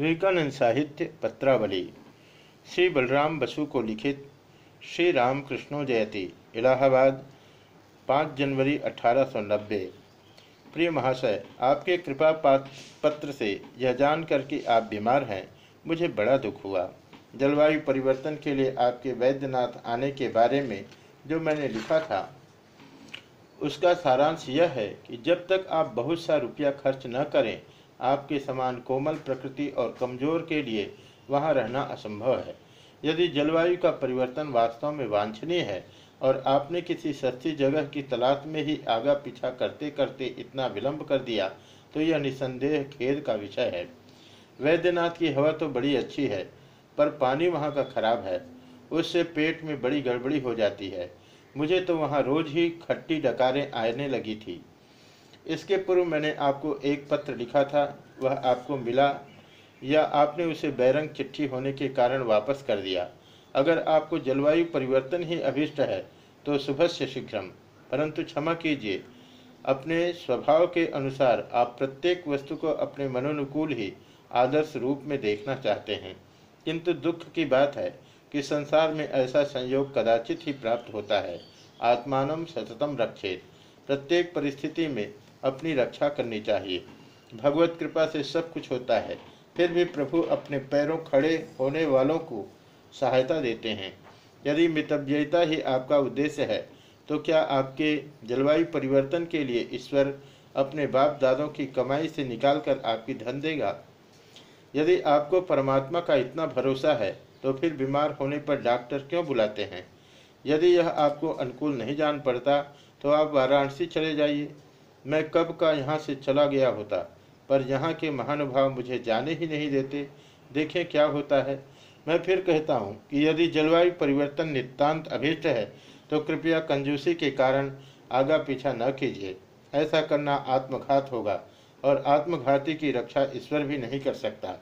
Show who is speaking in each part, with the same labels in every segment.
Speaker 1: विवेकानंद साहित्य पत्रावली। श्री बलराम बसु को लिखित श्री रामकृष्णो जयती, इलाहाबाद 5 जनवरी 1890 प्रिय महाशय, आपके कृपा पत्र से यह जानकर कि आप बीमार हैं, मुझे बड़ा दुख हुआ। जलवायु परिवर्तन के लिए आपके वैद्यनाथ आने के बारे में जो मैंने लिखा था, उसका सारांश यह है कि जब तक आप बहुत सा रुपया खर्च न करें आपके समान कोमल प्रकृति और कमज़ोर के लिए वहाँ रहना असंभव है। यदि जलवायु का परिवर्तन वास्तव में वांछनीय है और आपने किसी सस्ती जगह की तलाश में ही आगा पीछा करते करते इतना विलंब कर दिया तो यह निसंदेह खेद का विषय है। वैद्यनाथ की हवा तो बड़ी अच्छी है, पर पानी वहाँ का खराब है। उससे पेट में बड़ी गड़बड़ी हो जाती है। मुझे तो वहाँ रोज ही खट्टी डकारें आने लगी थी। इसके पूर्व मैंने आपको एक पत्र लिखा था, वह आपको मिला, या आपने उसे बैरंग चिट्ठी होने के कारण वापस कर दिया। अगर आपको जलवायु परिवर्तन ही अभिष्ट है तो सुबह से शीघ्रम, परंतु क्षमा कीजिए। अपने स्वभाव के अनुसार आप प्रत्येक वस्तु को अपने मनोनुकूल ही, आदर्श रूप में देखना चाहते हैं। किंतु दुख की बात है कि संसार में ऐसा संयोग कदाचित ही प्राप्त होता है। आत्मान सततम रक्षेत। प्रत्येक परिस्थिति में अपनी रक्षा करनी चाहिए। भगवत कृपा से सब कुछ होता है। फिर भी प्रभु अपने पैरों खड़े होने वालों को सहायता देते हैं। यदि मितव्ययता ही आपका उद्देश्य है तो क्या आपके जलवायु परिवर्तन के लिए ईश्वर अपने बाप दादों की कमाई से निकालकर आपकी धन देगा? यदि आपको परमात्मा का इतना भरोसा है तो फिर बीमार होने पर डॉक्टर क्यों बुलाते हैं? यदि यह आपको अनुकूल नहीं जान पड़ता तो आप वाराणसी चले जाइए। मैं कब का यहाँ से चला गया होता, पर यहाँ के महानुभाव मुझे जाने ही नहीं देते। देखें क्या होता है। मैं फिर कहता हूँ कि यदि जलवायु परिवर्तन नितांत अभिष्ट है तो कृपया कंजूसी के कारण आगा पीछा न कीजिए। ऐसा करना आत्मघात होगा, और आत्मघाती की रक्षा ईश्वर भी नहीं कर सकता।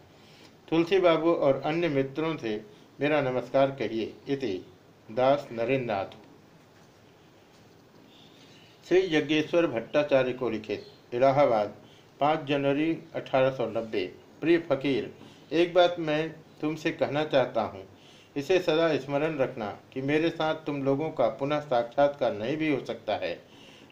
Speaker 1: तुलसी बाबू और अन्य मित्रों से मेरा नमस्कार कहिए। इति दास नरेंद्र नाथ श्री यज्ञेश्वर भट्टाचार्य को लिखित इलाहाबाद 5 जनवरी 1890 प्रिय फकीर, एक बात मैं तुमसे कहना चाहता हूँ। इसे सदा स्मरण रखना कि मेरे साथ तुम लोगों का पुनः साक्षात्कार नहीं भी हो सकता है।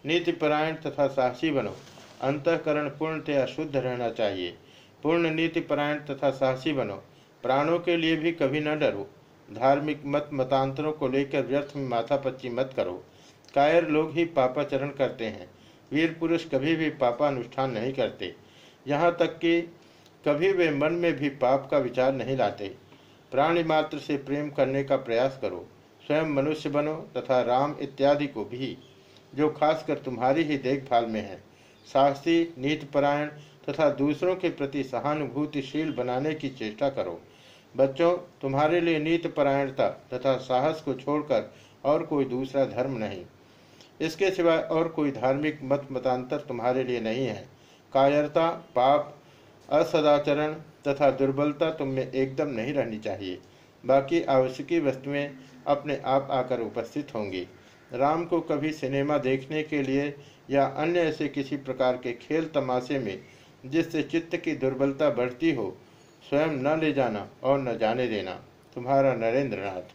Speaker 1: नीतिपरायण तथा साहसी बनो। अंतकरण पूर्णतया शुद्ध रहना चाहिए। पूर्ण नीतिपरायण तथा साहसी बनो। प्राणों के लिए भी कभी न डरो। धार्मिक मत, मतांतरों को लेकर व्यर्थ में माथा पच्ची मत करो। कायर लोग ही पापाचरण करते हैं। वीर पुरुष कभी भी पापानुष्ठान नहीं करते। यहाँ तक कि कभी वे मन में भी पाप का विचार नहीं लाते। प्राणी मात्र से प्रेम करने का प्रयास करो। स्वयं मनुष्य बनो तथा राम इत्यादि को भी, जो खासकर तुम्हारी ही देखभाल में है। साहसी नीतपरायण तथा दूसरों के प्रति सहानुभूतिशील बनाने की चेष्टा करो। बच्चों, तुम्हारे लिए नीतपरायणता तथा साहस को छोड़कर और कोई दूसरा धर्म नहीं। इसके सिवाय और कोई धार्मिक मत मतांतर तुम्हारे लिए नहीं है। कायरता, पाप, असदाचरण तथा दुर्बलता तुम में एकदम नहीं रहनी चाहिए। बाकी आवश्यकी वस्तुएँ अपने आप आकर उपस्थित होंगी। राम को कभी सिनेमा देखने के लिए या अन्य ऐसे किसी प्रकार के खेल तमाशे में, जिससे चित्त की दुर्बलता बढ़ती हो, स्वयं न ले जाना और न जाने देना। तुम्हारा नरेंद्र नाथ